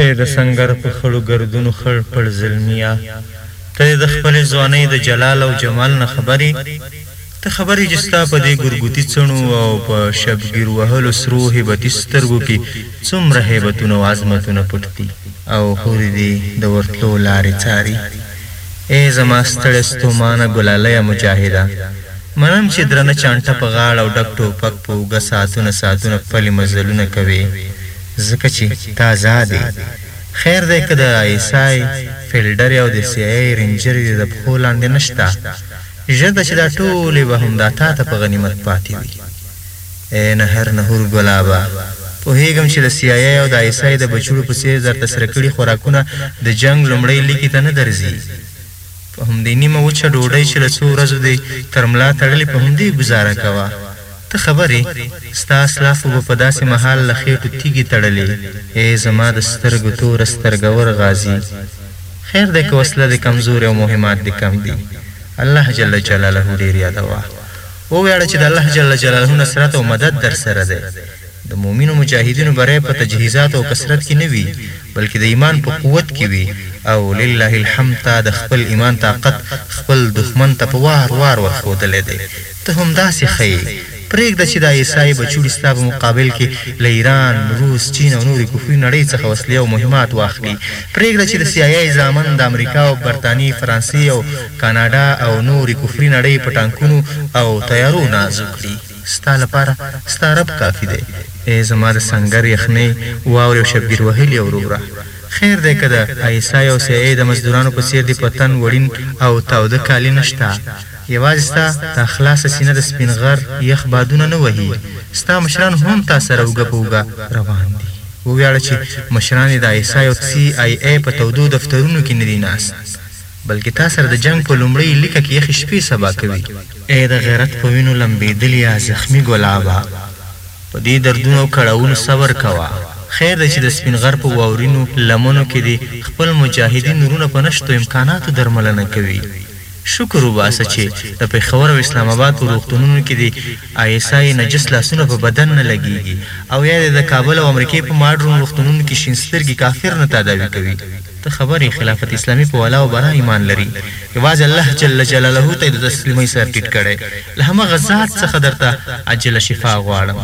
ای د سنګر په خړو ګردونو خړ پړ زلميه ته دې د خپلې ځوانۍ د جلال او جمال نه خبر يې؟ ته خبر يې چې ستا په دې ګرګوتي څڼو او په شبګير وهلو سرو هيبتي سترګو کې څومره هيبتونه او عظمتونه پټ دي؟ او هورې دې د ورتلو لارې څاري؟ ای زما ستړې ستومانه ګلاليه مجاهده! منم چې درنه چانټه په غاړه او ډک ټوپک په اوږه ساعتونه ساعتونه پلي مزلونه کوې، ځکه چی ته ازاد یی خیر دی که د آی اس آی فیلډری او د سی آی ای رینجری دی د پښو لاندی نشته ژر ده چی دا ټولی به همدا تا ته په غنیمت پاتی وی ای نهر نهور ګلابه پوهیږم چی د سی آی ای او د آی اس آی د بچوړو په څیر درته سره کړی خوراکونه د جنګ لومړی لیکی ته نه درځی په همدی نیمه وچه ډوډی چی له څو ورځو دی تر ملا تړلی په همدی ګوزاره کوه. ته خبر یې؟ ستا اسلافو به په داسې مهال له خېټو تیږي تړلې، ای زما د سترګو توره سترګور غازي! خیر دی که وسله دې کمزورې او مهمات دې کم دي، الله جل جلاله ډېر یادوه، وویاړه چې د الله جل جلاله نصرت او مدد درسره دی، د مؤمنو مجاهدینو بری په تجهیزاتو او کثرت کې نه وي، بلکې د ایمان په قوت کې وي او لله الحمد تا د خپل ایمان طاقت خپل دښمن ته په وار وار ورښودلی دی، ته همداسې ښه یې. پرېږده چې دا عیسايې بچوړي ستا په مقابل کې له ایران، روس، چین او نورې کفري نړۍ څخه وسلې او مهمات واخلي. پرېږده چې د سي آی ای زامن د امریکا او برتانیې، فرانسې او کاناډا او نورې کفري نړۍ په ټانکونو او طیارو ناز وکړي. ستا لپاره ستا رب کافي دی. ای زما د سنګر یخنۍ، واورې او شبګیر وهليه وروره! خیر دی که د عیسای او سي آی ای د مزدورانو په څېر دې په تن وړین او تاوده کالي نشته. یوازې ستا دا خلاصه سینه د سپین غر یخ بادونه نه وهي، ستا مشران هم تا سره اوږه په اوږه روان دي. وویاړه چې مشران دې د آی ایس آی او سي آی اې په تودو دفترونو کې نه دي ناست، بلکې تا سره د جنګ په لومړۍ لیکه کې یخې شپې سبا کوي. ای د غیرت په وینو لمبېدلیه زخمي ګلابه! په دې دردونو او کړاوونو صبر کوه. خیر دی چې د سپین غر په واورینو لمنو کې دې خپل مجاهدین وروڼه په نشتو امکاناتو درملنه کوي. شکر وباسه چې د پېښور او اسلام اباد په روغتونونو کې دې آی اس آی نجس لاسونه په بدن نه لګېږي او یا دې د کابل او امریکې په ماډرن روغتونونو کې شین سترګي کافر نه تاداوي کوي. ته خبر یې خلافت اسلامي په ولا او برا ایمان لري یوازې الله جل جلاله ته یې د تسلیمۍ سر ټیټ کړی له همغه ذات څخه درته عاجله شفا غواړم.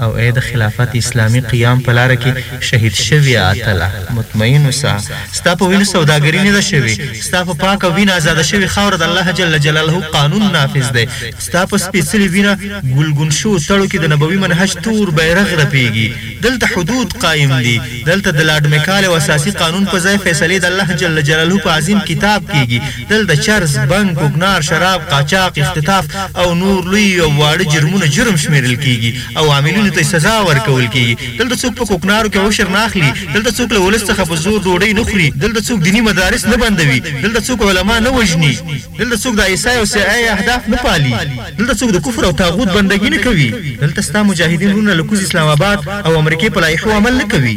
او ای د خلافت اسلامي قیام په لاره کې شهید شویه اتله! مطمئن اوسه، ستا په وینو سوداګري نه ده شوې، ستا په پاکه وینه ازاده شوې خاوره د الله جل جلاله قانون نافذ دی، ستا په سپېڅلې وینه ګلګون شوو تړو کې د نبوي منهج تور بیرغ رپېږي، دلته حدود قایم دي، دلته د لارډ مکالې او اساسي قانون په ځای فیصلې د الله جل جلاله په عظیم کتاب کېږي، دلته چرس، بنګ، کوکنار، شراب، قاچاق، اختطاف او نور لوی او واړه جرمونه جرم شمېرل کېږي او عاملینو ته یې سزا ورکول کېږي. دلته څوک په کوکنارو کې عشر نه اخلي، دلته څوک له ولس څخه په زور ډوډۍ نه خوري، دلته څوک دیني مدارس نه بندوي، دلته څوک علما نه وژني، دلته څوک د آی سای او سي آی اهداف نه پالي، دلته څوک د کفر او طاغوت بندګي نه کوي، دلته ستا مجاهدین وروڼه له کوز اسلام اباد او امریکې په لایحو عمل نه کوي.